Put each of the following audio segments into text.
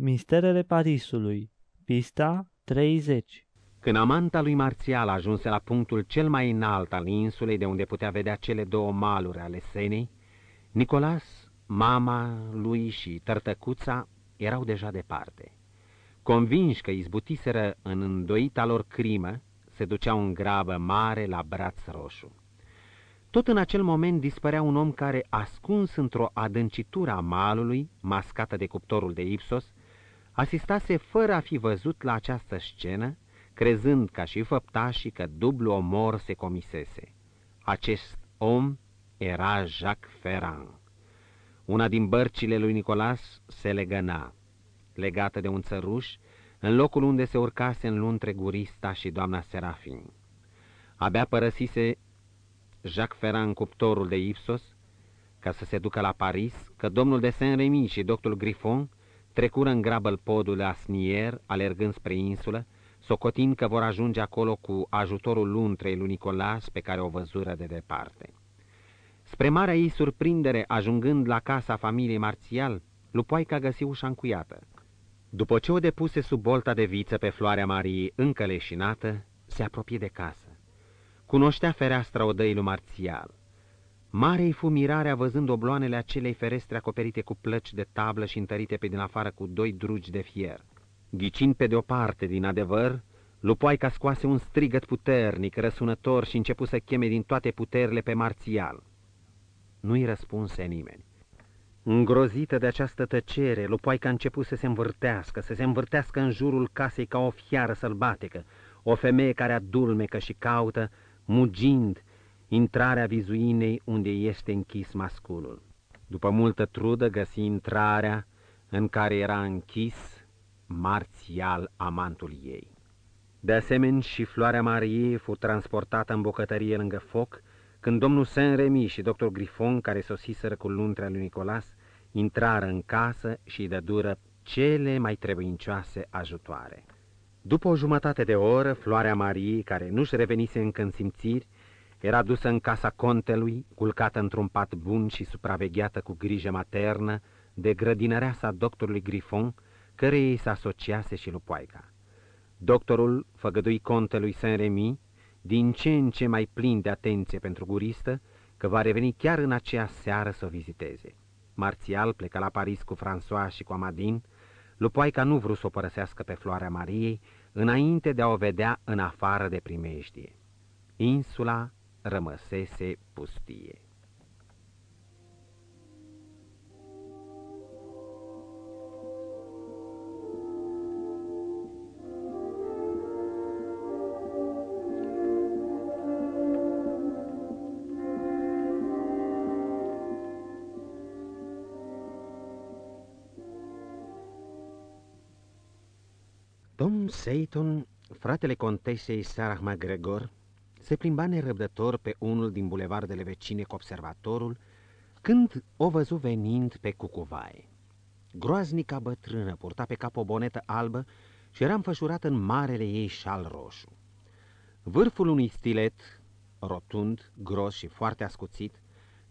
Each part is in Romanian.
Misterele Parisului Pista 30 Când amanta lui Marțial ajunse la punctul cel mai înalt al insulei, de unde putea vedea cele două maluri ale Senei, Nicolas, mama lui și tărtăcuța erau deja departe. Convinși că izbutiseră în îndoita lor crimă, se duceau în grabă mare la braț roșu. Tot în acel moment dispărea un om care, ascuns într-o adâncitură a malului, mascată de cuptorul de Ipsos, asistase fără a fi văzut la această scenă, crezând ca și făptașii că dublu omor se comisese. Acest om era Jacques Ferrand. Una din bărcile lui Nicolas se legăna, legată de un țăruș, în locul unde se urcase în luntre gurista și doamna Serafin. Abia părăsise Jacques Ferrand cuptorul de Ipsos, ca să se ducă la Paris, că domnul de Saint-Remy și doctorul Griffon trecură în grabă podul Asnier, alergând spre insulă, socotind că vor ajunge acolo cu ajutorul luntrei lui Nicolas, pe care o văzură de departe. Spre marea ei surprindere, ajungând la casa familiei Marțial, Lupoica găsi ușa încuiată. După ce o depuse sub bolta de viță pe floarea Mariei încă leșinată, se apropie de casă. Cunoștea fereastra odăii lui Marțial. Mare-i fu mirarea văzând obloanele acelei ferestre acoperite cu plăci de tablă și întărite pe din afară cu doi drugi de fier. Ghicind pe de-o parte din adevăr, lupoaica scoase un strigăt puternic, răsunător și începu să cheme din toate puterile pe Marțial. Nu-i răspunse nimeni. Îngrozită de această tăcere, lupoaica a început să se învârtească, să se învârtească în jurul casei ca o fiară sălbatică, o femeie care adulmecă și caută, mugind, intrarea vizuinei unde este închis masculul. După multă trudă găsi intrarea în care era închis marțial amantul ei. De asemenea și floarea Mariei fu transportată în bucătărie lângă foc, când domnul Saint-Remy și doctor Grifon, care sosiseră cu luntrea lui Nicolas, intrară în casă și îi dădură cele mai trebuincioase ajutoare. După o jumătate de oră, floarea Mariei, care nu-și revenise încă în simțiri, era dusă în casa contelui, culcată într-un pat bun și supravegheată cu grijă maternă de grădinăreasa doctorului Grifon, care ei se asociase și lupoaica. Doctorul făgădui contelui Saint-Remy, din ce în ce mai plin de atenție pentru guristă, că va reveni chiar în aceea seară să o viziteze. Marțial pleca la Paris cu François și cu Amadin, lupoaica nu vrut să o părăsească pe floarea Mariei, înainte de a o vedea în afară de primejdie. Insula rămăsese pustie. Tom Seyton, fratele contesei Sarah McGregor, se plimba nerăbdător pe unul din bulevardele vecine cu observatorul, când o văzu venind pe cucuvaie. Groaznica bătrână purta pe cap o bonetă albă și era înfășurată în marele ei șal roșu. Vârful unui stilet, rotund, gros și foarte ascuțit,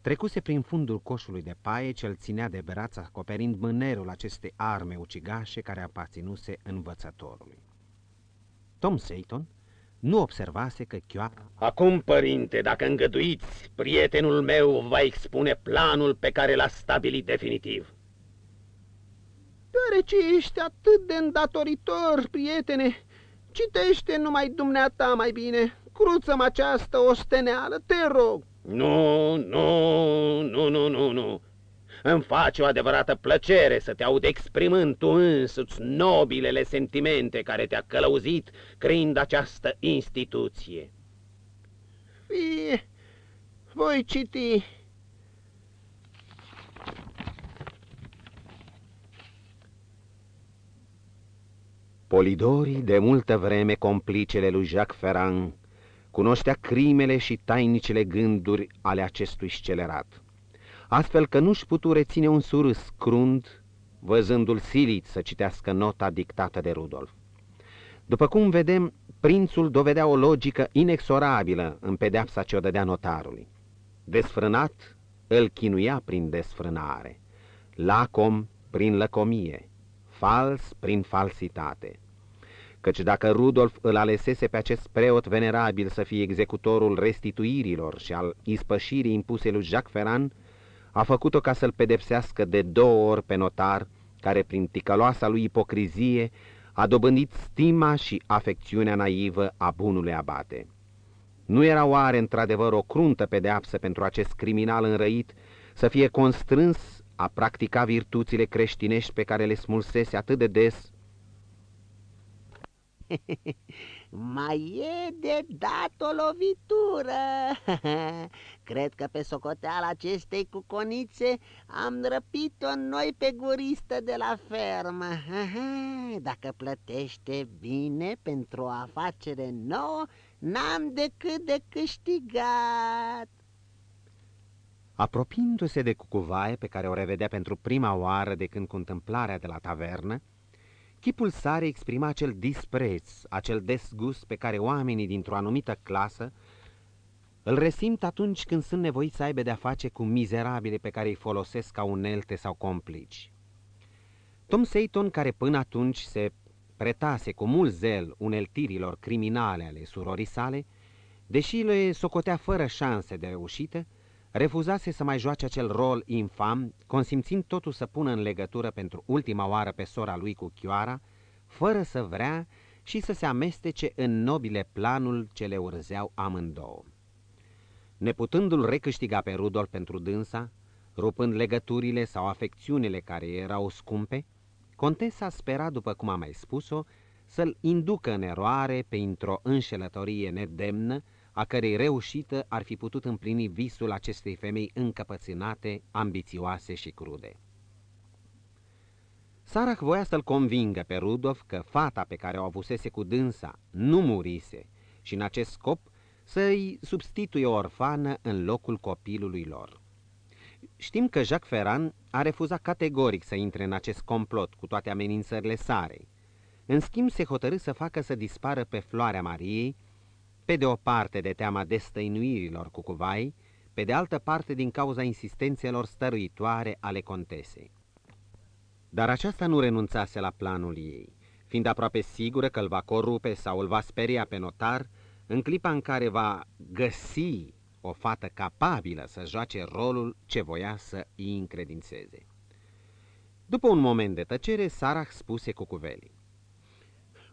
trecuse prin fundul coșului de paie ce îl ținea de braț acoperind mânerul acestei arme ucigașe care aparținuse învățătorului. Tom Seyton nu observase că chioapa... Acum, părinte, dacă îngăduiți, prietenul meu va expune planul pe care l-a stabilit definitiv. Deoarece ești atât de îndatoritor, prietene, citește numai dumneata mai bine. Cruță-mă această osteneală, te rog. Nu, nu, nu, nu, nu, nu. Îmi face o adevărată plăcere să te aud exprimând tu însuți nobilele sentimente care te-a călăuzit creând această instituție. Fie, voi citi. Polidorii, de multă vreme complicele lui Jacques Ferrand, cunoștea crimele și tainicele gânduri ale acestui scelerat astfel că nu-și putu reține un surâs crunt, văzându-l silit să citească nota dictată de Rudolf. După cum vedem, prințul dovedea o logică inexorabilă în pedeapsa ce o dădea notarului. Desfrânat, îl chinuia prin desfrânare, lacom prin lăcomie, fals prin falsitate. Căci dacă Rudolf îl alesese pe acest preot venerabil să fie executorul restituirilor și al ispășirii impuse lui Jacques Ferrand, a făcut-o ca să-l pedepsească de două ori pe notar, care prin ticăloasa lui ipocrizie a dobândit stima și afecțiunea naivă a bunului abate. Nu era oare într-adevăr o cruntă pedeapsă pentru acest criminal înrăit să fie constrâns a practica virtuțile creștinești pe care le smulsese atât de des? Mai e de dat o lovitură. Cred că pe socoteala acestei cuconițe am răpit-o noi pe guristă de la fermă. Dacă plătește bine pentru o afacere nouă, n-am decât de câștigat. Apropiindu-se de cucuvaie pe care o revedea pentru prima oară de când cu întâmplarea de la tavernă, chipul sare exprima acel dispreț, acel desgust pe care oamenii dintr-o anumită clasă îl resimt atunci când sunt nevoiți să aibă de-a face cu mizerabile pe care îi folosesc ca unelte sau complici. Tom Seyton, care până atunci se pretase cu mult zel uneltirilor criminale ale surorii sale, deși le socotea fără șanse de reușită, refuzase să mai joace acel rol infam, consimțind totul să pună în legătură pentru ultima oară pe sora lui cu Chioara, fără să vrea și să se amestece în nobile planul ce le urzeau amândouă. Neputându-l recâștiga pe Rudolf pentru dânsa, rupând legăturile sau afecțiunile care erau scumpe, contesa spera, după cum am mai spus-o, să-l inducă în eroare pe într-o înșelătorie nedemnă, a cărei reușită ar fi putut împlini visul acestei femei încăpățânate, ambițioase și crude. Sarah voia să-l convingă pe Rudolf că fata pe care o avusese cu dânsa nu murise și în acest scop să-i substituie o orfană în locul copilului lor. Știm că Jacques Ferrand a refuzat categoric să intre în acest complot cu toate amenințările sare. În schimb, se hotărâ să facă să dispară pe floarea Mariei, pe de o parte de teama destăinuirilor cu cuvai, pe de altă parte din cauza insistențelor stăruitoare ale contesei. Dar aceasta nu renunțase la planul ei, fiind aproape sigură că îl va corupe sau îl va speria pe notar, în clipa în care va găsi o fată capabilă să joace rolul ce voia să îi încredințeze. După un moment de tăcere, Sarah spuse cu cuvelii.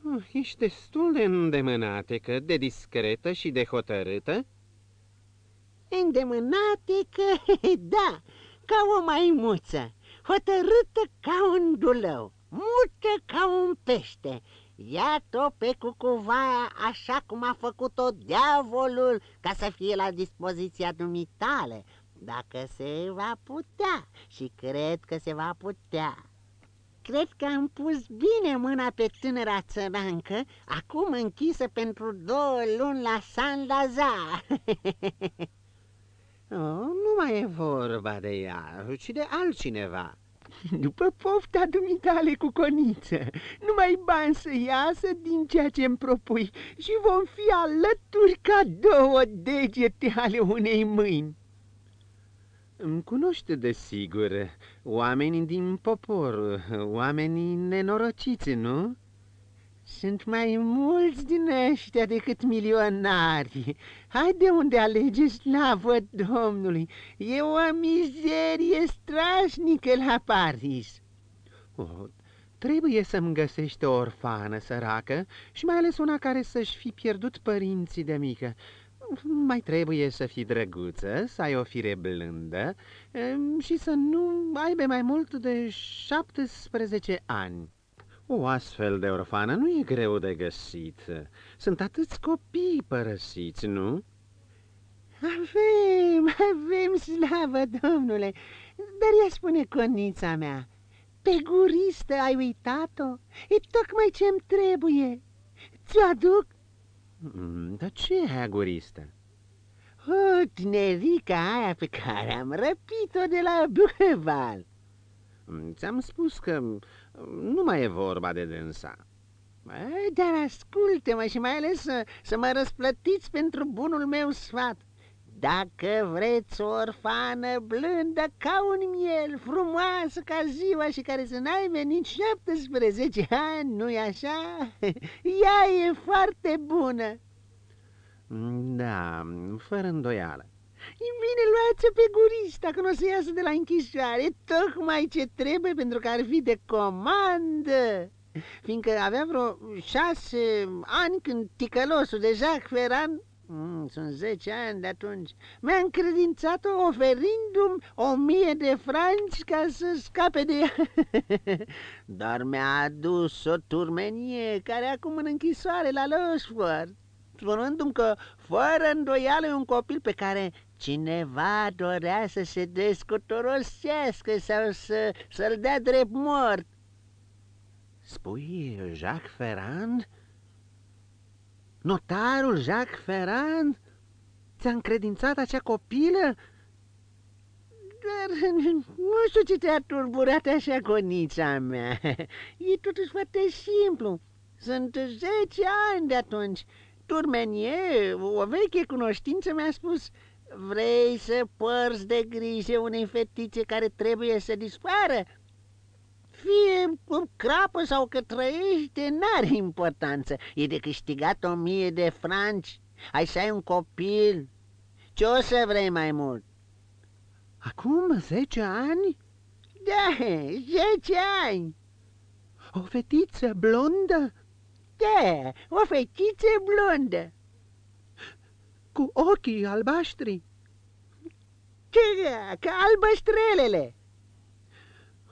Oh, ești destul de îndemânatecă, de discretă și de hotărâtă? Îndemânatecă, da, ca o maimuță, hotărâtă ca un dulău, mută ca un pește. Ia-o pe cucuvaia așa cum a făcut-o diavolul ca să fie la dispoziția dumitale, dacă se va putea și cred că se va putea. Cred că am pus bine mâna pe tânăra țărancă, acum închisă pentru două luni la San Lazar. oh, nu mai e vorba de ea, ci de altcineva. După pofta dumitale cu coniță, nu mai bani să iasă din ceea ce îmi propui și vom fi alături ca două degete ale unei mâini. Îmi cunoște desigur oamenii din popor, oamenii nenorociți, nu? Sunt mai mulți din ăștia decât milionari. Hai de unde alege slavă Domnului. E o mizerie strașnică la Paris. Oh, trebuie să-mi găsești o orfană săracă și mai ales una care să-și fi pierdut părinții de mică. Mai trebuie să fii drăguță, să ai o fire blândă și să nu aibă mai mult de 17 ani. O astfel de orfană nu e greu de găsit. Sunt atâți copii părăsiți, nu? Avem, avem, slavă Domnule! Dar ea spune conița mea, pe guristă ai uitat-o? E tocmai ce-mi trebuie. Ți-o aduc? Mm, dar ce e aia guristă? O, tinerica aia pe care am răpit-o de la Bucheval. Mm, ți-am spus că nu mai e vorba de dânsa. Dar ascultă-mă și mai ales să, să mă răsplătiți pentru bunul meu sfat. Dacă vreți o orfană blândă ca un miel, frumoasă ca ziua și care să n-aibă nici 17 ani, nu-i așa? Ea e foarte bună. Da, fără îndoială. Bine, luați-o pe gurista când o să iasă de la închisoare, tocmai ce trebuie pentru că ar fi de comandă. Fiindcă avea vreo șase ani când ticălosul de Jacques Ferrand Mm, sunt zece ani de atunci. Mi-a încredințat-o oferindu-mi o mie de franci ca să scape de ea. Dar mi-a adus o turmenie care acum în închisoare la Losford, spunându-mi că fără îndoială e un copil pe care cineva dorea să se descotorosească sau să, să-l dea drept mort. Spui Jacques Ferrand? Notarul Jacques Ferrand? Ți-a încredințat acea copilă? Dar nu știu ce te-a turburat așa, conița mea. E totuși foarte simplu. Sunt zece ani de atunci. Turmenie, o veche cunoștință, mi-a spus Vrei să părți de grijă unei fetițe care trebuie să dispară? Fie crapă sau că trăiește, n-are importanță. E de câștigat o mie de franci, ai să ai un copil. Ce o să vrei mai mult? Acum zece ani? Da, zece ani. O fetiță blondă? Da, o fetiță blondă. Cu ochii albaștri? Da, ca albăstrelele.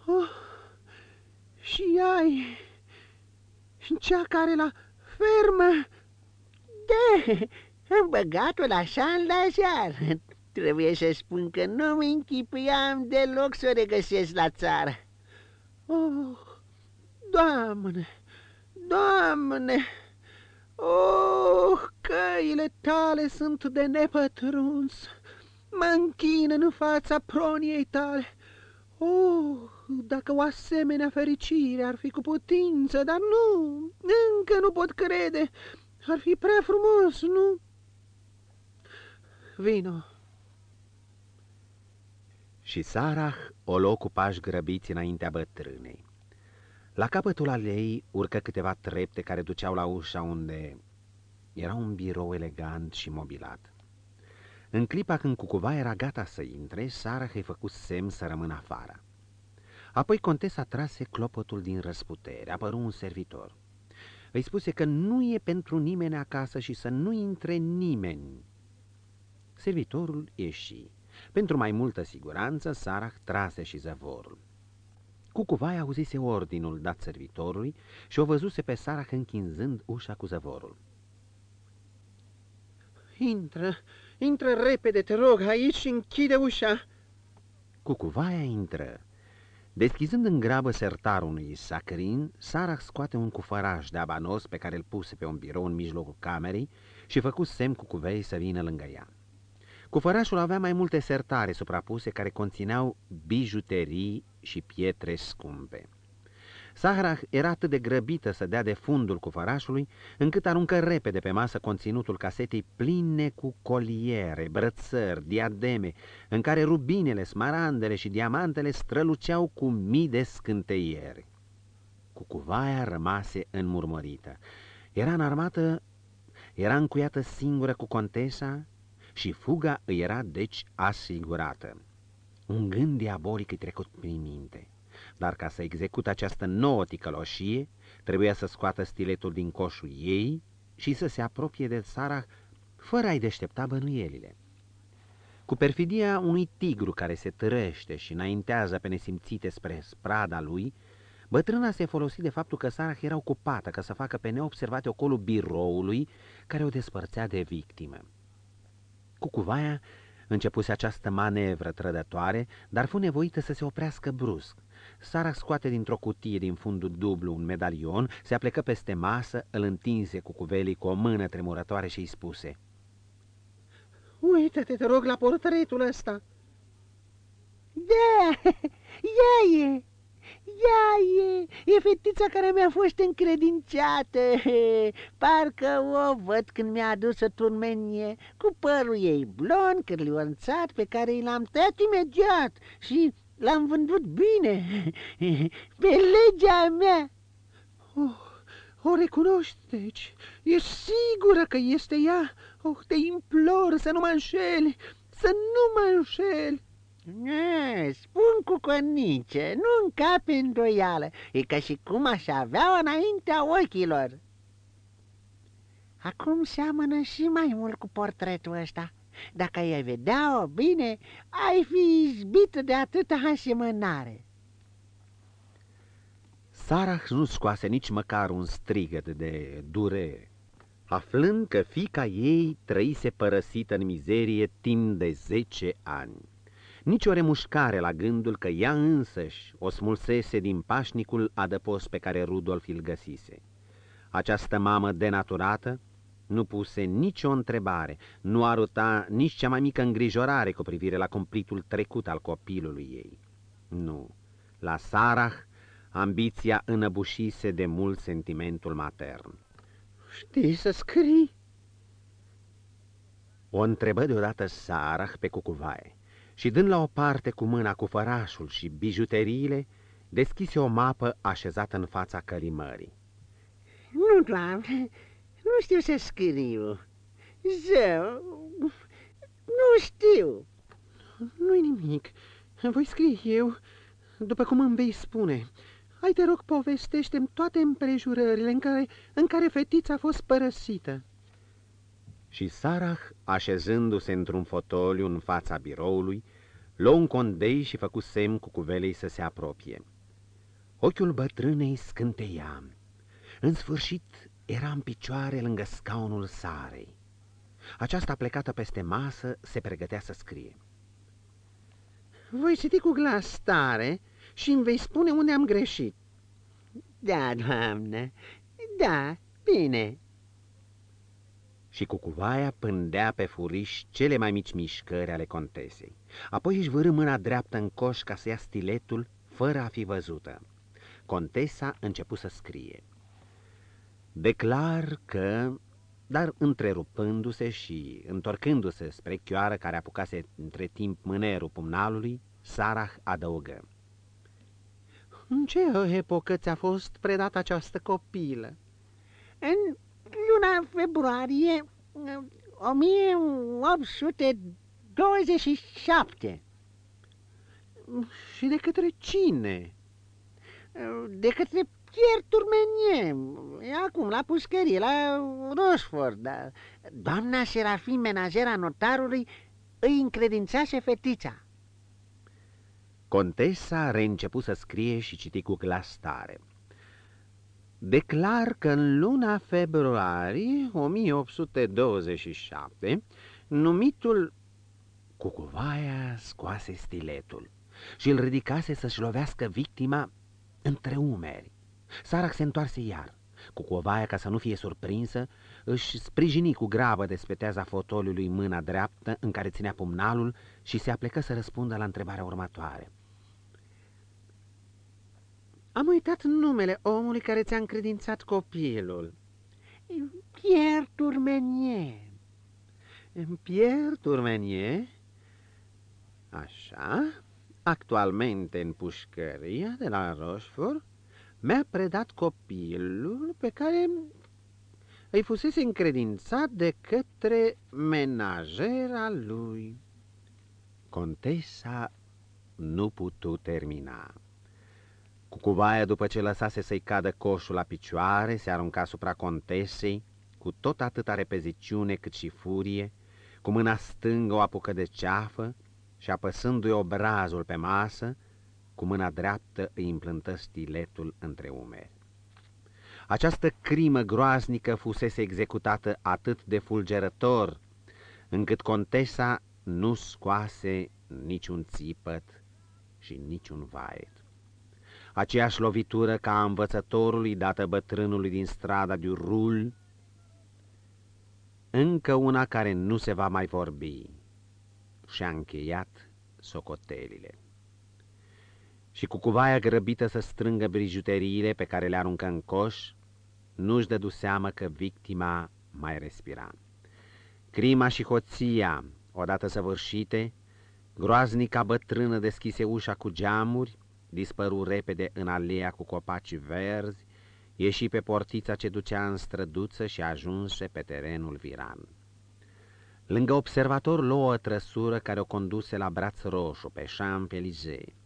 Oh, și ai cea care la fermă... Da, am băgat-o la șan la jar. Trebuie să spun că nu-mi închipuiam deloc să o regăsesc la țară. Oh, Doamne, Doamne! Oh, căile tale sunt de nepătruns. Mă închin în fața proniei tale. Oh, dacă o asemenea fericire ar fi cu putință, dar nu, încă nu pot crede. Ar fi prea frumos, nu? Vino. Și Sarah o luă cu pași grăbiți înaintea bătrânei. La capătul alei urcă câteva trepte care duceau la ușa unde era un birou elegant și mobilat. În clipa când cucuva era gata să intre, Sarah îi făcut semn să rămână afară. Apoi contesa trase clopotul din răsputere, apăru un servitor. Îi spuse că nu e pentru nimeni acasă și să nu intre nimeni. Servitorul ieși. Pentru mai multă siguranță, Sarah trase și zăvorul. Cucuvai auzise ordinul dat servitorului și o văzuse pe Sarah închinzând ușa cu zăvorul. Intră, intră repede, te rog, aici și închide ușa. Cucuvaia intră. Deschizând în grabă sertarul unui sacrin, Sarah scoate un cufăraș de abanos pe care îl puse pe un birou în mijlocul camerei și făcu semn cu cuvei să vină lângă ea. Cufărașul avea mai multe sertare suprapuse care conțineau bijuterii și pietre scumpe. Sahara era atât de grăbită să dea de fundul cufărașului, încât aruncă repede pe masă conținutul casetei pline cu coliere, brățări, diademe, în care rubinele, smarandele și diamantele străluceau cu mii de scânteieri. Cucuvaia rămase înmurmărită. Era în armată, era încuiată singură cu contesa și fuga îi era deci asigurată. Un gând diabolic îi trecut prin minte dar ca să execute această nouă ticăloșie, trebuia să scoată stiletul din coșul ei și să se apropie de Sarah fără a-i deștepta bănuielile. Cu perfidia unui tigru care se târăște și înaintează pe nesimțite spre sprada lui, bătrâna se folosi de faptul că Sarah era ocupată ca să facă pe neobservate ocolul biroului care o despărțea de victimă. Cucuvaia începuse această manevră trădătoare, dar fu nevoită să se oprească brusc. Sara scoate dintr-o cutie din fundul dublu un medalion, se aplecă peste masă, îl întinse cu cuvelii cu o mână tremurătoare și îi spuse Uită-te, te rog, la portretul ăsta. Da, ea e, ea e, e fetița care mi-a fost încredințată. Parcă o văd când mi-a adus o turmenie cu părul ei blond, cârlionțat, pe care i l-am tăiat imediat și l-am vândut bine, pe legea mea. Oh, o recunoști, deci? Ești sigură că este ea? Oh, te implor să nu mă înșeli, să nu mă înșeli. E, spun cu conice, nu încape îndoială, e ca și cum aș avea înaintea ochilor. Acum seamănă și mai mult cu portretul ăsta. Dacă ai vedea-o bine, ai fi izbită de atâta asemănare. Sarah nu scoase nici măcar un strigăt de durere, aflând că fica ei trăise părăsită în mizerie timp de zece ani. Nici o remușcare la gândul că ea însăși o smulsese din pașnicul adăpost pe care Rudolf îl găsise. Această mamă denaturată nu puse nicio întrebare, nu arăta nici cea mai mică îngrijorare cu privire la cumplitul trecut al copilului ei. Nu, la Sarah ambiția înăbușise de mult sentimentul matern. Știi să scrii? O întrebă deodată Sarah pe cucuvaie și dând la o parte cu mâna cu fărașul și bijuteriile, deschise o mapă așezată în fața călimării. Nu, doamne, nu știu să scriu. Zău, nu știu. Nu-i nimic, voi scrie eu, după cum îmi vei spune. Hai, te rog, povestește-mi toate împrejurările în care, în care fetița a fost părăsită. Și Sarah, așezându-se într-un fotoliu în fața biroului, luă un condei și făcu semn cu cuvelei să se apropie. Ochiul bătrânei scânteia. În sfârșit era în picioare lângă scaunul Sarei. Aceasta plecată peste masă se pregătea să scrie. Voi citi cu glas tare și îmi vei spune unde am greșit. Da, doamnă, da, bine. Și cucuvaia pândea pe furiș cele mai mici mișcări ale contesei. Apoi își vârâ mâna dreaptă în coș ca să ia stiletul, fără a fi văzută. Contesa începu să scrie. Declar că, dar întrerupându-se și întorcându-se spre chioară care apucase între timp mânerul pumnalului, Sarah adăugă. În ce epocă ți-a fost predată această copilă? În luna februarie 1827. Și de către cine? De către Pierre Turmenie, acum la pușcărie, la Rochefort. Da. Doamna Serafin, menajera notarului, îi încredințase fetița. Contesa reîncepu să scrie și citi cu glas tare. Declar că în luna februarie 1827, numitul Cucuvaia scoase stiletul și îl ridicase să-și lovească victima între umeri. Sarac se întoarse iar. Cucuvaia, ca să nu fie surprinsă, își sprijini cu grabă de speteaza fotoliului mâna dreaptă în care ținea pumnalul și se aplecă să răspundă la întrebarea următoare. Am uitat numele omului care ți-a încredințat copilul. Pierre Turmenier. Pierre Turmenier? Așa, actualmente în pușcăria de la Rochefort, mi-a predat copilul pe care îi fusese încredințat de către menajera lui. Contesa nu putu termina. Cucuvaia, după ce lăsase să-i cadă coșul la picioare, se arunca asupra contesei, cu tot atâta repeziciune cât și furie, cu mâna stângă o apucă de ceafă și apăsându-i obrazul pe masă, cu mâna dreaptă îi împlântă stiletul între umeri. Această crimă groaznică fusese executată atât de fulgerător, încât contesa nu scoase niciun țipăt și niciun vaet. Aceeași lovitură ca a învățătorului dată bătrânului din strada de Rul, încă una care nu se va mai vorbi și-a încheiat socotelile. Și cucuvaia grăbită să strângă brijuteriile pe care le aruncă în coș, nu-și dădu seamă că victima mai respira. Crima și hoția, odată săvârșite, groaznica bătrână deschise ușa cu geamuri, dispăru repede în alea cu copaci verzi, ieși pe portița ce ducea în străduță și ajunse pe terenul viran. Lângă observator luă o trăsură care o conduse la braț roșu, pe Champs-Élysées.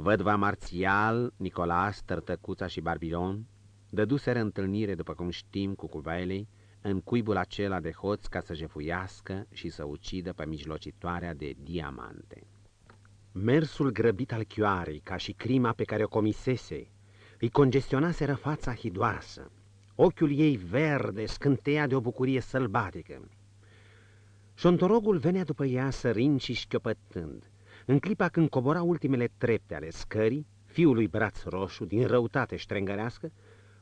Vădva marțial, Nicolas, Tărtăcuța și Barbilon dăduseră întâlnire, după cum știm, cu cuvailei, în cuibul acela de hoț ca să jefuiască și să ucidă pe mijlocitoarea de diamante. Mersul grăbit al chioarei, ca și crima pe care o comisese, îi congestionaseră fața hidoasă. Ochiul ei verde scânteia de o bucurie sălbatică. Șontorogul venea după ea sărind și șchiopătând. În clipa când cobora ultimele trepte ale scării, fiul lui Braț Roșu, din răutate ștrengărească,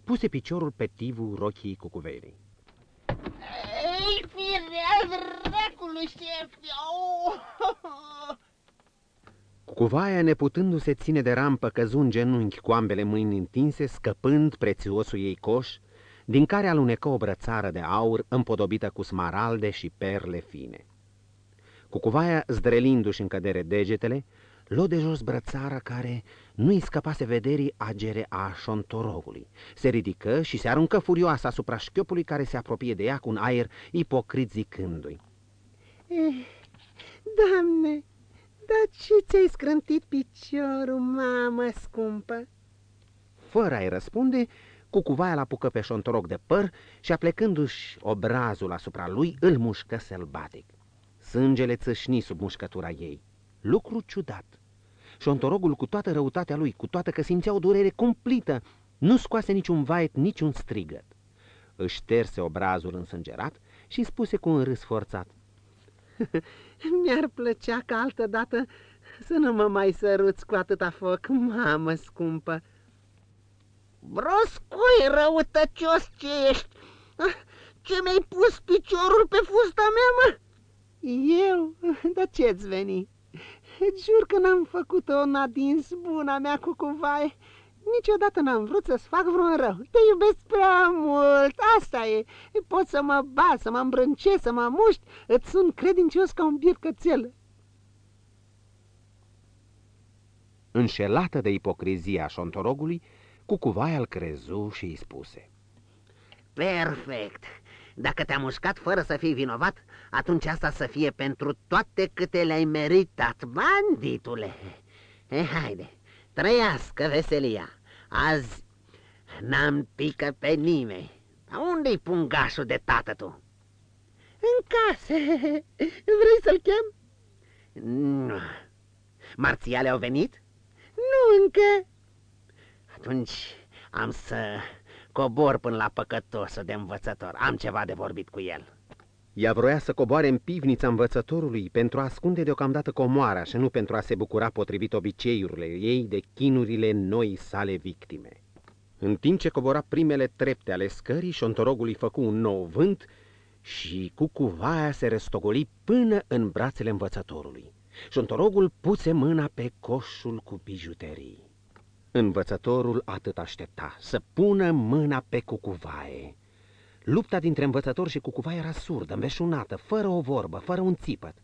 puse piciorul pe tivul rochii cucuvelei. Ei, firea dracului, șef! Cuvaia, neputându-se ține de rampă, căzu în genunchi cu ambele mâini întinse, scăpând prețiosul ei coș, din care alunecă o brățară de aur împodobită cu smaralde și perle fine. Cucuvaia, zdrelindu-și în cădere degetele, luă de jos brățara care nu-i scăpase vederii agere a șontorogului. Se ridică și se aruncă furioasă asupra șchiopului care se apropie de ea cu un aer ipocrit zicându-i. Eh, Doamne, dar ce ți-ai scrântit piciorul, mamă scumpă? Fără a-i răspunde, cucuvaia l apucă pe șontorog de păr și aplecându-și obrazul asupra lui, îl mușcă sălbatic. Sângele țâșni sub mușcătura ei. Lucru ciudat. Șontorogul, cu toată răutatea lui, cu toată că simțea o durere cumplită, nu scoase niciun vaet, niciun strigăt. Își șterse obrazul însângerat și spuse cu un râs forțat. Mi-ar plăcea ca altă dată să nu mă mai săruți cu atâta foc, mamă scumpă. Broscoi, răutăcios ce ești! Ah, Ce mi-ai pus piciorul pe fusta mea, mă? Eu? Dar ce-ți veni? Jur că n-am făcut o nadins buna mea cu cuvaie. Niciodată n-am vrut să-ți fac vreun rău. Te iubesc prea mult, asta e. Poți să mă bați, să mă îmbrâncezi, să mă muști. Îți sunt credincios ca un biet cățel. Înșelată de ipocrizia șontorogului, cucuvaia îl crezu și îi spuse. Perfect! Dacă te-am mușcat fără să fii vinovat, atunci asta să fie pentru toate câte le-ai meritat, banditule! E, haide, trăiască veselia! Azi n-am pică pe nimeni. Dar unde-i pungașul de tată tu? În casă. Vrei să-l chem? Nu. Marțiale au venit? Nu încă. Atunci am să cobor până la păcătosul de învățător. Am ceva de vorbit cu el. Ea vroia să coboare în pivnița învățătorului pentru a ascunde deocamdată comoara și nu pentru a se bucura potrivit obiceiurile ei de chinurile noi sale victime. În timp ce cobora primele trepte ale scării, șontorogul îi făcu un nou vânt și cucuvaia se restogoli până în brațele învățătorului. Șontorogul puse mâna pe coșul cu bijuterii. Învățătorul atât aștepta, să pună mâna pe cucuvaie. Lupta dintre învățător și cucuvaie era surdă, înveșunată, fără o vorbă, fără un țipăt.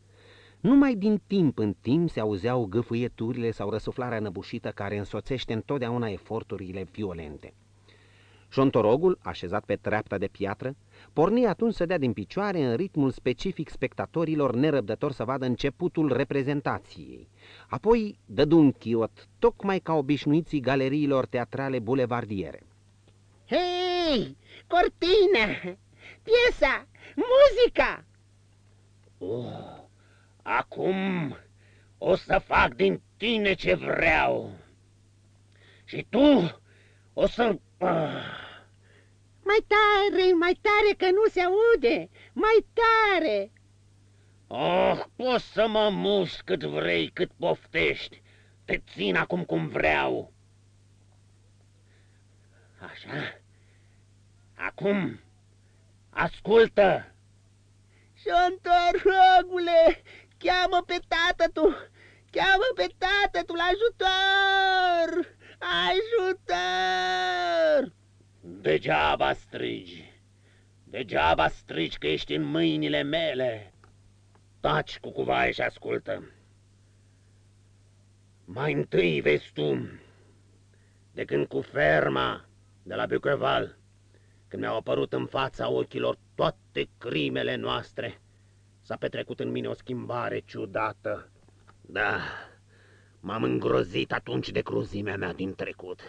Numai din timp în timp se auzeau gâfâieturile sau răsuflarea năbușită care însoțește întotdeauna eforturile violente. Șontorogul, așezat pe treapta de piatră, porni atunci să dea din picioare în ritmul specific spectatorilor nerăbdători să vadă începutul reprezentației. Apoi dădu un chiot, tocmai ca obișnuiții galeriilor teatrale bulevardiere. Hei, cortina, piesa, muzica! Oh, acum o să fac din tine ce vreau. Și tu o să... Ah. Mai tare, mai tare, că nu se aude! Mai tare! Oh, poți să mă muș cât vrei, cât poftești. Te țin acum cum vreau. Așa. Acum, ascultă. Șontorogule, cheamă pe tată tu! Cheamă pe tată tu la ajutor! Ajutor! Degeaba strigi, degeaba strigi că ești în mâinile mele. Taci cu cuvaie și ascultă. Mai întâi vezi tu, de când cu ferma de la Buceval, când mi-au apărut în fața ochilor toate crimele noastre, s-a petrecut în mine o schimbare ciudată. Da, m-am îngrozit atunci de cruzimea mea din trecut.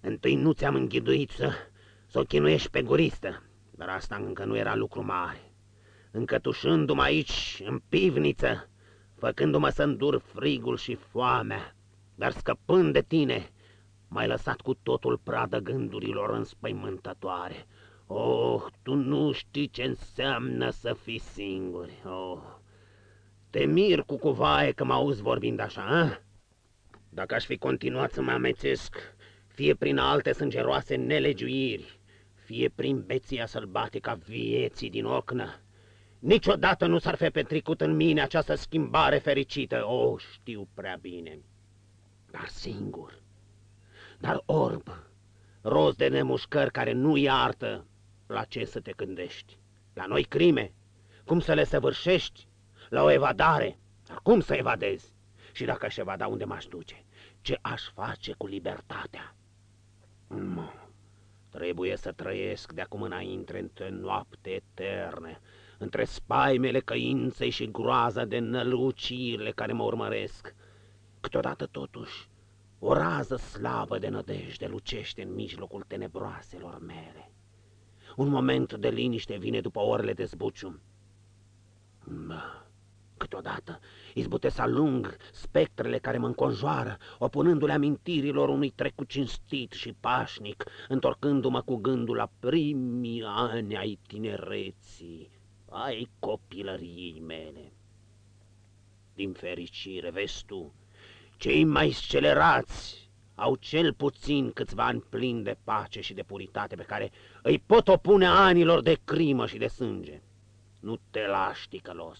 Întâi nu ți-am înghiduit să, să o chinuiești pe guristă, dar asta încă nu era lucru mare. Încătușându-mă aici, în pivniță, făcându-mă să îndur frigul și foamea, dar scăpând de tine, m-ai lăsat cu totul pradă gândurilor înspăimântătoare. Oh, tu nu știi ce înseamnă să fii singur. Oh, te mir cu cuvaie că mă auzi vorbind așa, a? Dacă aș fi continuat să mă amețesc, fie prin alte sângeroase nelegiuiri, fie prin beția sălbatică a vieții din ocnă, niciodată nu s-ar fi petrecut în mine această schimbare fericită. O, oh, știu prea bine, dar singur, dar orb, roz de nemușcări care nu iartă, la ce să te gândești? La noi crime? Cum să le săvârșești? La o evadare? Dar cum să evadezi? Și dacă aș evada, unde m-aș duce? Ce aș face cu libertatea? Nu. Trebuie să trăiesc de acum înainte între noapte eterne, între spaimele căinței și groaza de nălucirile care mă urmăresc. Câteodată, totuși, o rază slabă de nădejde lucește în mijlocul tenebroaselor mele. Un moment de liniște vine după orele de zbuciu. Mă, câteodată izbutesc să alung spectrele care mă înconjoară, opunându-le amintirilor unui trecut cinstit și pașnic, întorcându-mă cu gândul la primii ani ai tinereții, ai copilăriei mele. Din fericire, vezi tu, cei mai scelerați au cel puțin câțiva ani plini de pace și de puritate pe care îi pot opune anilor de crimă și de sânge. Nu te lași, ticălos.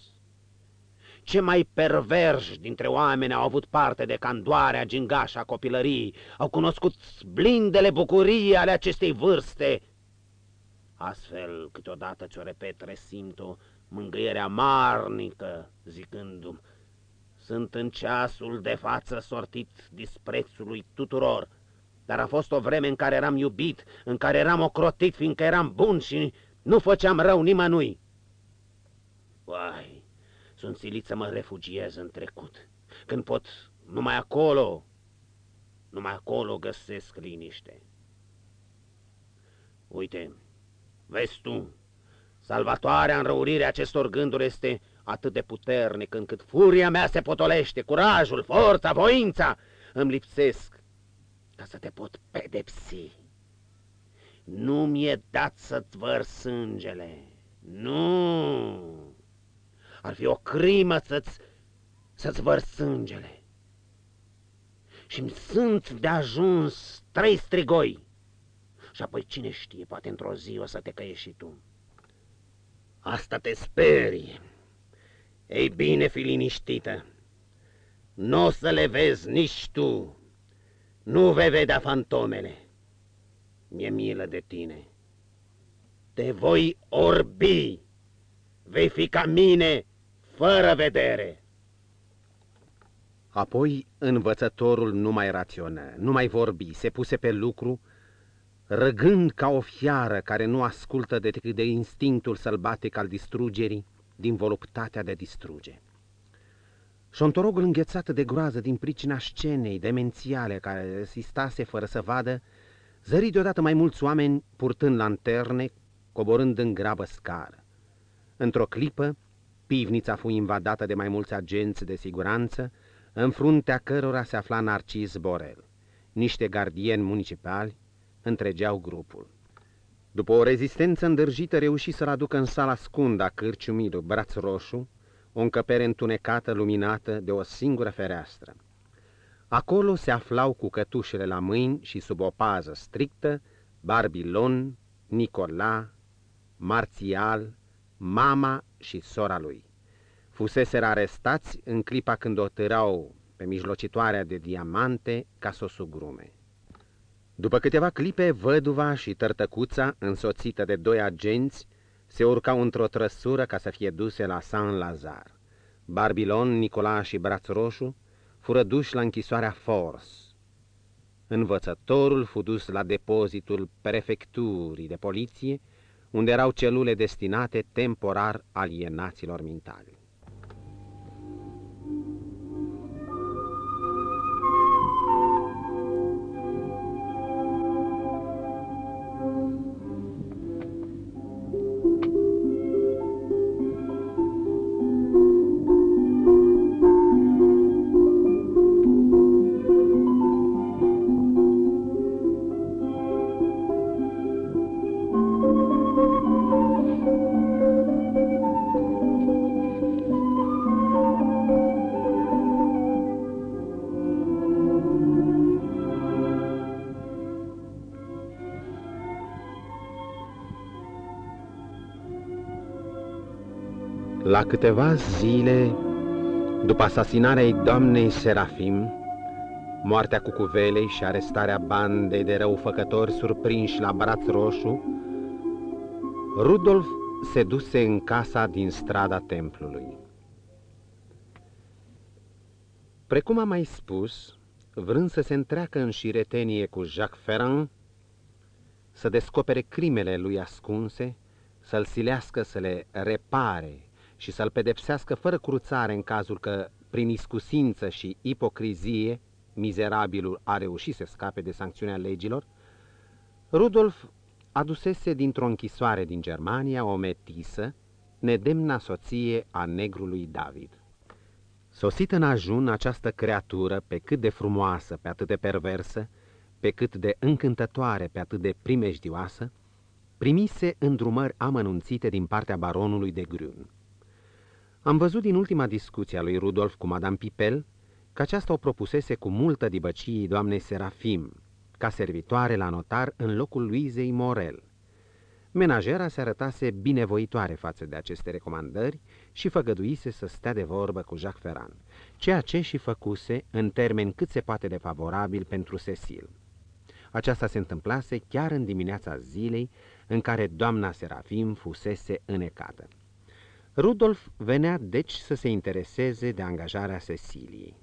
Ce mai perverși dintre oameni au avut parte de candoarea gingașa copilării, au cunoscut blindele bucurii ale acestei vârste. Astfel, câteodată ți-o repet, resimt o mângâiere amarnică, zicându-mi, sunt în ceasul de față sortit disprețului tuturor, dar a fost o vreme în care eram iubit, în care eram ocrotit, fiindcă eram bun și nu făceam rău nimănui. Uai, sunt silit să mă refugiez în trecut, când pot numai acolo, numai acolo găsesc liniște. Uite, vezi tu, salvatoarea înrăurirea acestor gânduri este atât de puternic încât furia mea se potolește, curajul, forța, voința îmi lipsesc ca să te pot pedepsi. Nu mi-e dat să-ți văr sângele, nu! Ar fi o crimă să-ți să-ți văr sângele. Și-mi sunt de ajuns trei strigoi. Și apoi cine știe, poate într-o zi o să te căiești și tu. Asta te sperie. Ei bine, fi liniștită. Nu o să le vezi nici tu. Nu vei vedea fantomele. Mi-e milă de tine. Te voi orbi. Vei fi ca mine, fără vedere. Apoi învățătorul nu mai raționă, nu mai vorbi, se puse pe lucru, răgând ca o fiară care nu ascultă decât de instinctul sălbatic al distrugerii, din voluptatea de distruge. Șontorogul înghețat de groază din pricina scenei demențiale care stase fără să vadă, zări deodată mai mulți oameni purtând lanterne, coborând în grabă scară. Într-o clipă, pivnița fu invadată de mai mulți agenți de siguranță, în fruntea cărora se afla Narcis Borel. Niște gardieni municipali întregeau grupul. După o rezistență îndârjită, reuși să-l aducă în sala scundă a cârciumii lui Braț Roșu, o încăpere întunecată, luminată de o singură fereastră. Acolo se aflau cu cătușele la mâini și sub o pază strictă Barbilon, Nicola, Marțial, mama și sora lui. Fuseseră arestați în clipa când o târau pe mijlocitoarea de diamante ca să o sugrume. După câteva clipe, văduva și tărtăcuța, însoțită de doi agenți, se urcau într-o trăsură ca să fie duse la Saint-Lazar. Barbilon, Nicola și Braț Roșu fură duși la închisoarea Fors. Învățătorul fu dus la depozitul prefecturii de poliție, unde erau celule destinate temporar alienaților mentali. Câteva zile după asasinarea ei doamnei Serafim, moartea cucuvelei și arestarea bandei de răufăcători surprinși la braț roșu, Rudolf se duse în casa din strada templului. Precum am mai spus, vrând să se întreacă în șiretenie cu Jacques Ferrand, să descopere crimele lui ascunse, să-l silească să le repare și să-l pedepsească fără cruțare în cazul că, prin iscusință și ipocrizie, mizerabilul a reușit să scape de sancțiunea legilor, Rudolf adusese dintr-o închisoare din Germania o metisă, nedemna soție a negrului David. Sosit în ajun această creatură, pe cât de frumoasă, pe atât de perversă, pe cât de încântătoare, pe atât de primejdioasă, primise îndrumări amănunțite din partea baronului de Grun. Am văzut din ultima discuție a lui Rudolf cu Madame Pipel că aceasta o propusese cu multă dibăcie doamnei Serafim, ca servitoare la notar în locul Luizei Morel. Menajera se arătase binevoitoare față de aceste recomandări și făgăduise să stea de vorbă cu Jacques Ferrand, ceea ce și făcuse în termeni cât se poate de favorabil pentru Cecil. Aceasta se întâmplase chiar în dimineața zilei în care doamna Serafim fusese înecată. Rudolf venea deci să se intereseze de angajarea Ceciliei.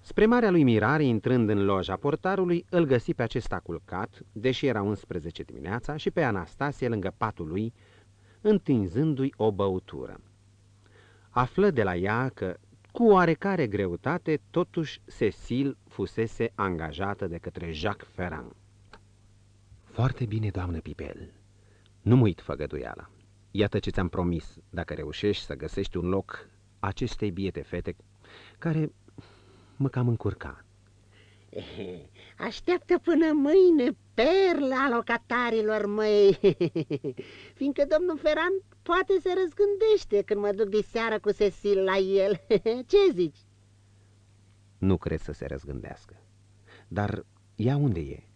Spre marea lui mirare, intrând în loja portarului, îl găsi pe acesta culcat, deși era 11 dimineața, și pe Anastasie lângă patul lui, întinzându-i o băutură. Află de la ea că, cu oarecare greutate, totuși Cecil fusese angajată de către Jacques Ferrand. Foarte bine, doamnă Pipel, nu-mi uit făgăduiala. Iată ce ți-am promis, dacă reușești să găsești un loc acestei biete fete, care mă cam încurca. Așteaptă până mâine perla locatarilor măi, fiindcă domnul Ferran poate se răzgândește când mă duc de seară cu Cecil la el. Ce zici? Nu cred să se răzgândească. Dar ea unde e?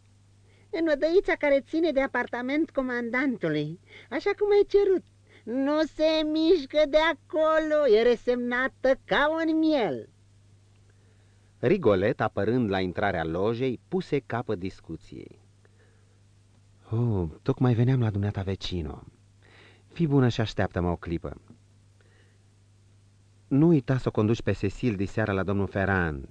În odăița care ține de apartament comandantului, așa cum ai cerut. Nu se mișcă de acolo, e resemnată ca un miel. Rigolet, apărând la intrarea lojei, puse capă discuției. Oh, tocmai veneam la dumneata vecino. Fii bună și așteaptă-mă o clipă. Nu uita să o conduci pe Cecil de seara la domnul Ferran.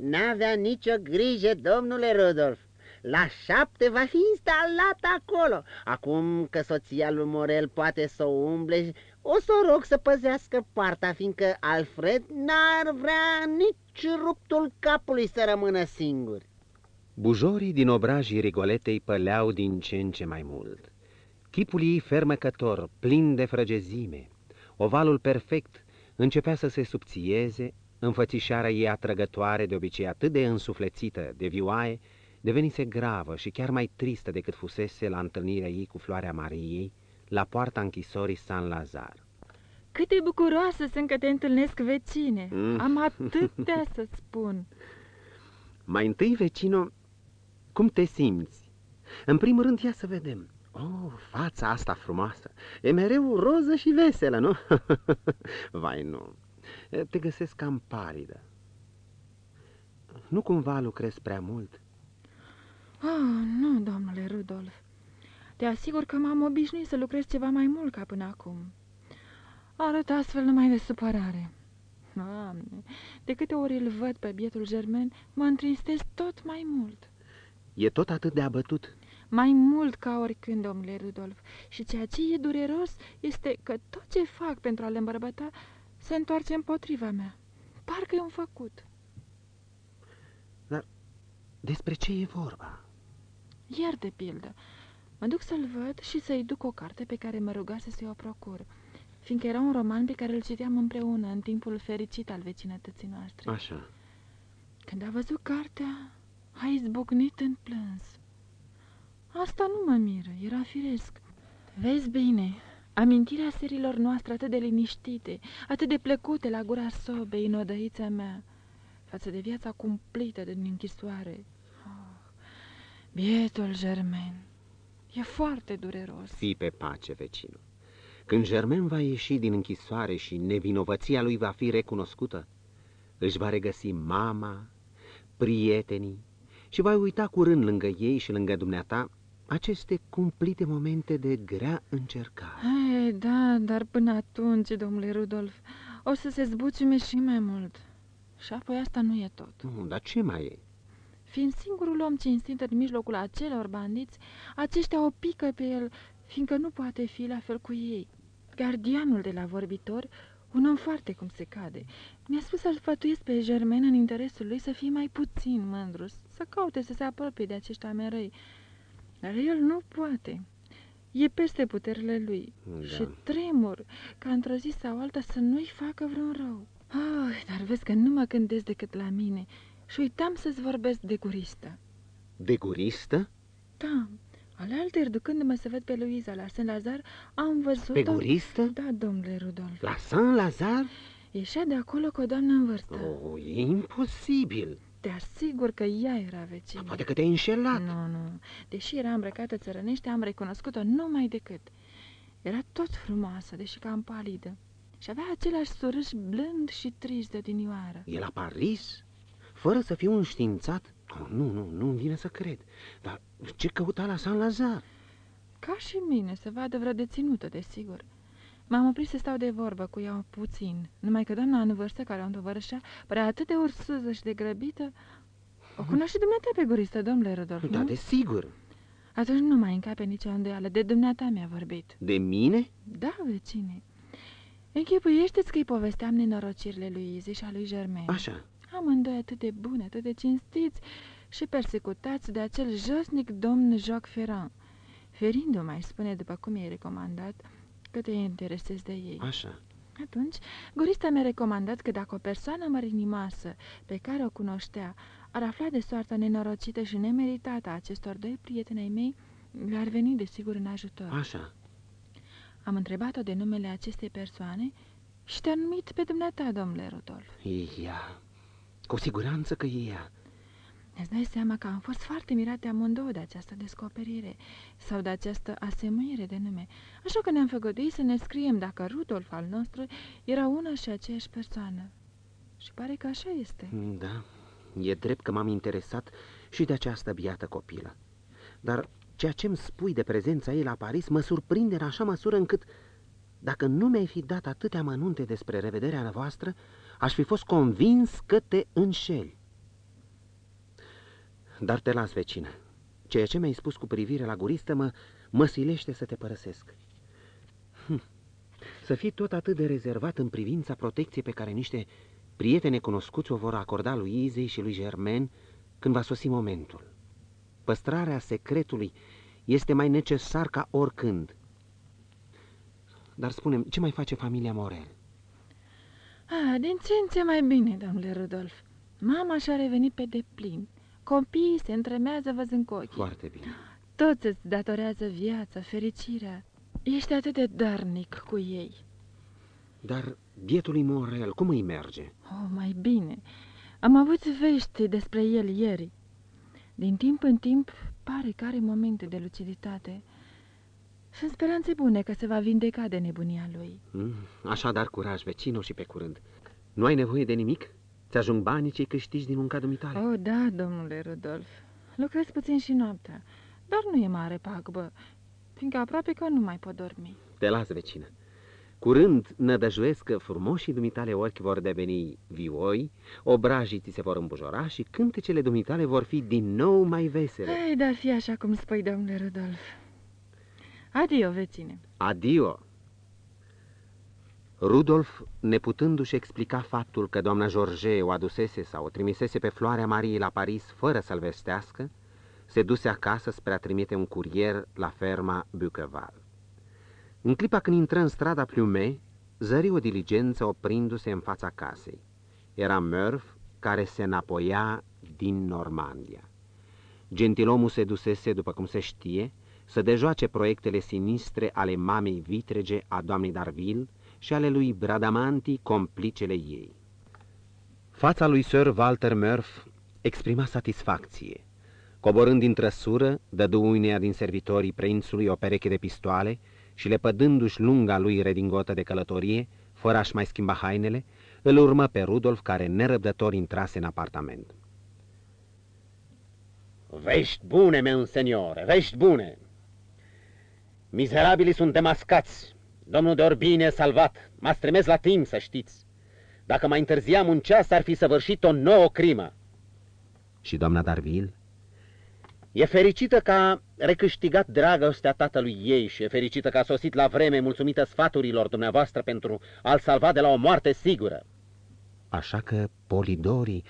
N-avea nicio grijă, domnule Rudolf. La șapte va fi instalat acolo. Acum că soția lui Morel poate să o umble, o să o rog să păzească poarta, fiindcă Alfred n-ar vrea nici ruptul capului să rămână singur. Bujorii din obrajii rigoletei păleau din ce în ce mai mult. Chipul ei fermecător, plin de frăgezime, ovalul perfect, începea să se subțieze, înfățișarea ei atrăgătoare, de obicei atât de însuflețită, de vioaie, devenise gravă și chiar mai tristă decât fusese la întâlnirea ei cu Floarea Mariei, la poarta închisorii San Lazar. Cât de bucuroasă sunt că te întâlnesc, vecine! Mm. Am atâtea să spun! Mai întâi, vecino, cum te simți? În primul rând, ia să vedem. Oh, fața asta frumoasă. E mereu roză și veselă, nu? Vai, nu. Te găsesc cam palidă. Nu cumva lucrezi prea mult? Oh, nu, domnule Rudolf. Te asigur că m-am obișnuit să lucrez ceva mai mult ca până acum. Arăt astfel numai de supărare. Doamne, de câte ori îl văd pe bietul germen, mă întristez tot mai mult. E tot atât de abătut? Mai mult ca oricând, domnule Rudolf. Și ceea ce e dureros este că tot ce fac pentru a-l îmbărbăta se întoarce împotriva mea. Parcă e un făcut. Dar despre ce e vorba? Iar de pildă, mă duc să-l văd și să-i duc o carte pe care mă rugase să-i o procur, fiindcă era un roman pe care îl citeam împreună în timpul fericit al vecinătății noastre. Așa. Când a văzut cartea, a izbucnit în plâns. Asta nu mă miră, era firesc. Vezi bine, amintirea serilor noastre atât de liniștite, atât de plăcute la gura sobei în odăița mea, față de viața cumplită din închisoare. Oh, bietul Germain, e foarte dureros. Fii pe pace, vecinul. Când Germain va ieși din închisoare și nevinovăția lui va fi recunoscută, își va regăsi mama, prietenii și va uita curând lângă ei și lângă dumneata aceste cumplite momente de grea încercare. Ei, da, dar până atunci, domnule Rudolf, o să se zbuciume și mai mult. Și apoi asta nu e tot. Nu, dar ce mai e? Fiind singurul om cinstit în mijlocul acelor bandiți, aceștia o pică pe el, fiindcă nu poate fi la fel cu ei. Gardianul de la vorbitor, un om foarte cum se cade, mi-a spus să-l fătuiesc pe Germain în interesul lui să fie mai puțin mândru, să caute să se apropie de acești amerăi, dar el nu poate. E peste puterile lui Da. și tremur ca într-o zi sau alta să nu-i facă vreun rău. Oh, dar vezi că nu mă gândesc decât la mine și uitam să-ți vorbesc de guristă. De guristă? Da, alaltă, ducându-mă să văd pe Luiza la Saint-Lazar, am văzut-o... Pe guristă? Da, domnule Rudolf. La Saint-Lazar? Ieșea de acolo cu o doamnă în vârstă. Oh, e imposibil. Te asigur că ea era vecină. Poate că te-ai înșelat. Nu, nu. Deși era îmbrăcată țărănește, am recunoscut-o numai decât. Era tot frumoasă, deși cam palidă. Și avea același surâș blând și trist de odinioară. E la Paris? Fără să fiu înștiințat? Oh, nu, nu, nu-mi vine să cred. Dar ce căuta la Saint-Lazar? Ca și mine, să vadă vreo deținută, desigur. M-am oprit să stau de vorbă cu ea puțin, numai că doamna în vârstă, care o întovărășea, părea atât de ursuză și de grăbită. O cunoaște dumneata pe guristă, domnule Rodolf, Da, nu? desigur. Atunci nu mai încape nicio îndoială, de dumneata mi-a vorbit. De mine? Da, vecine. Închipuiește-ți că-i povesteam nenorocirile lui Izzy și a lui Germain. Așa. Amândoi atât de buni, atât de cinstiți și persecutați de acel josnic domn Jacques Ferrand. Ferindu mai spune, după cum i-ai recomandat, că te interesezi de ei. Așa. Atunci, gurista mi-a recomandat că dacă o persoană mărinimoasă pe care o cunoștea ar afla de soarta nenorocită și nemeritată a acestor doi prieteni ai mei, le-ar veni desigur în ajutor. Așa. Am întrebat-o de numele acestei persoane și te-a numit pe dumneata, domnule Rudolf. E ea. Cu siguranță că e ea. Îți dai seama că am fost foarte mirate amândouă de această descoperire sau de această asemuire de nume, așa că ne-am făgăduit să ne scriem dacă Rudolf al nostru era una și aceeași persoană. Și pare că așa este. Da, e drept că m-am interesat și de această biată copilă. Dar ceea ce îmi spui de prezența ei la Paris mă surprinde în așa măsură încât, dacă nu mi-ai fi dat atâtea mănunte despre revederea voastră, aș fi fost convins că te înșeli. Dar te las, vecină. Ceea ce mi-ai spus cu privire la guristă mă, mă silește să te părăsesc. Hm. Să fii tot atât de rezervat în privința protecției pe care niște prieteni cunoscuți o vor acorda lui Izei și lui Germain când va sosi momentul. Păstrarea secretului este mai necesar ca oricând. Dar spunem, ce mai face familia Morel? Ah, din ce în ce mai bine, domnule Rudolf. Mama și-a revenit pe deplin. Copiii se întremează văzând cu ochii. Foarte bine. Toți îți datorează viața, fericirea. Ești atât de darnic cu ei. Dar bietului Morel, cum îi merge? Oh, mai bine. Am avut vești despre el ieri. Din timp în timp pare că are momente de luciditate, și în speranțe bune că se va vindeca de nebunia lui. Mm, Așadar, curaj, vecino, și pe curând. Nu ai nevoie de nimic? Ți-ajung banii ce câștigi din munca dumitale? Oh, da, domnule Rudolf. Lucrez puțin și noaptea, dar nu e mare pagubă, fiindcă aproape că nu mai pot dormi. Te las, vecină. Curând nădăjuiesc că frumoșii dumitale ochi vor deveni vioi, obrajii ți se vor îmbujora și cântecele dumitale vor fi din nou mai vesele. Ei, dar fi așa cum spui, domnule Rudolf. Adio, veține. Adio! Rudolf, neputându-și explica faptul că doamna George o adusese sau o trimisese pe Floarea Mariei la Paris fără să-l vestească, se duse acasă spre a trimite un curier la ferma Bucheval. În clipa când intră în strada Plume, zări o diligență oprindu-se în fața casei. Era Murph care se înapoia din Normandia. Gentilomul se dusese, după cum se știe, să dejoace proiectele sinistre ale mamei vitrege a doamnei Darville și ale lui Bradamanti, complicele ei. Fața lui Sir Walter Murph exprima satisfacție. Coborând din trăsură, dădu uneia din servitorii prințului o pereche de pistoale și lepădându-și lunga lui redingotă de călătorie, fără a-și mai schimba hainele, îl urmă pe Rudolf, care nerăbdător intrase în apartament. Vești bune, meu seniore, vești bune! Mizerabilii sunt demascați. Domnul de Orbine e salvat. Mă stremez la timp, să știți. Dacă mai întârziam un ceas, ar fi săvârșit o nouă crimă. Și doamna Darville? E fericită că a recâștigat dragostea tatălui ei și e fericită că a sosit la vreme mulțumită sfaturilor dumneavoastră pentru a-l salva de la o moarte sigură. Așa că Polidorii...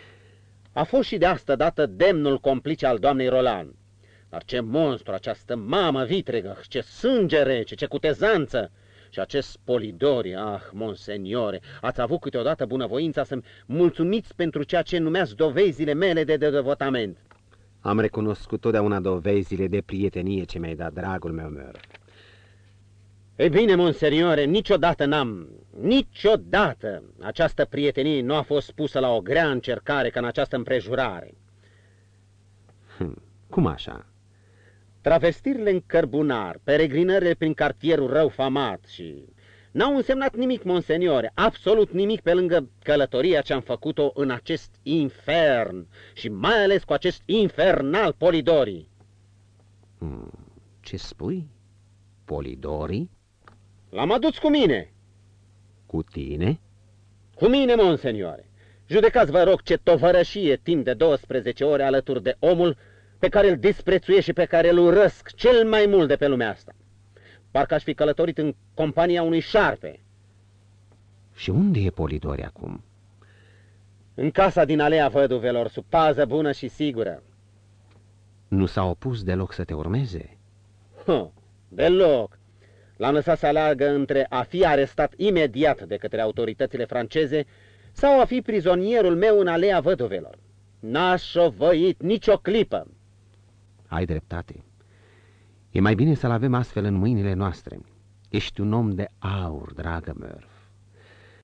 A fost și de asta dată demnul complice al doamnei Roland. Dar ce monstru această mamă vitregă, ce sânge rece, ce cutezanță! Și acest Polidori, ah, monseniore, ați avut câteodată bunăvoința să-mi mulțumiți pentru ceea ce numeați dovezile mele de devotament. Am recunoscut totdeauna dovezile de prietenie ce mi-ai dat, dragul meu măr. Ei bine, monseniore, niciodată n-am, niciodată această prietenie nu a fost pusă la o grea încercare ca în această împrejurare. Hm, cum așa? Travestirile în cărbunar, peregrinările prin cartierul rău famat și... N-au însemnat nimic, monseniore, absolut nimic pe lângă călătoria ce am făcut-o în acest infern și mai ales cu acest infernal Polidori. Hmm, ce spui? Polidori? L-am adus cu mine. Cu tine? Cu mine, monseniore. Judecați, vă rog, ce tovărășie timp de 12 ore alături de omul pe care îl disprețuie și pe care îl urăsc cel mai mult de pe lumea asta. Parcă aș fi călătorit în compania unui șarpe. Și unde e Polidori acum? În casa din alea văduvelor, sub pază bună și sigură. Nu s-a opus deloc să te urmeze? Huh, deloc. L-am lăsat să aleagă între a fi arestat imediat de către autoritățile franceze sau a fi prizonierul meu în alea văduvelor. N-aș șovăit nicio clipă. Ai dreptate. E mai bine să-l avem astfel în mâinile noastre. Ești un om de aur, dragă Murph.